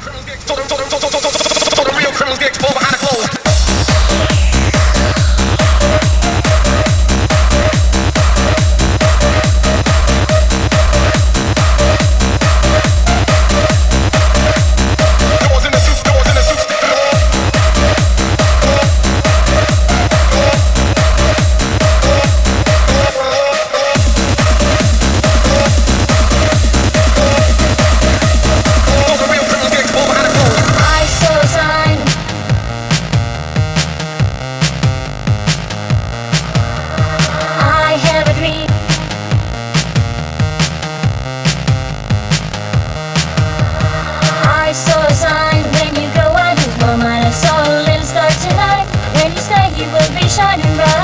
criminals get, the real criminals get exposed. You will be shining bright.